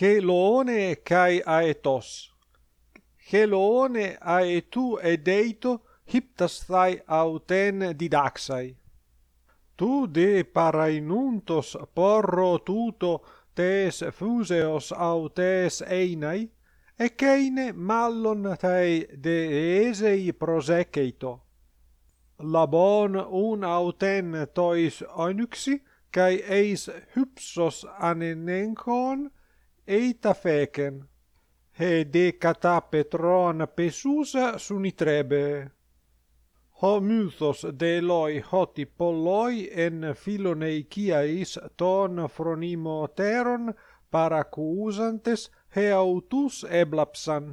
Chelone kai aetos. Chelone aetu edeito hiptasthai auten didaxai. Tu de parainuntos porro tuto tes fuseos autes einai, eceine mallon tei de esei proseceito. Labon un auten tois oinuxi, kai eis hypsos anenenkon, eita fecen. he de cata petron pesusa sunitrebe. Ho mythos de loi hoti polloi en philoneikiais ton phronimo teron paracuusantes he autus eblapsan.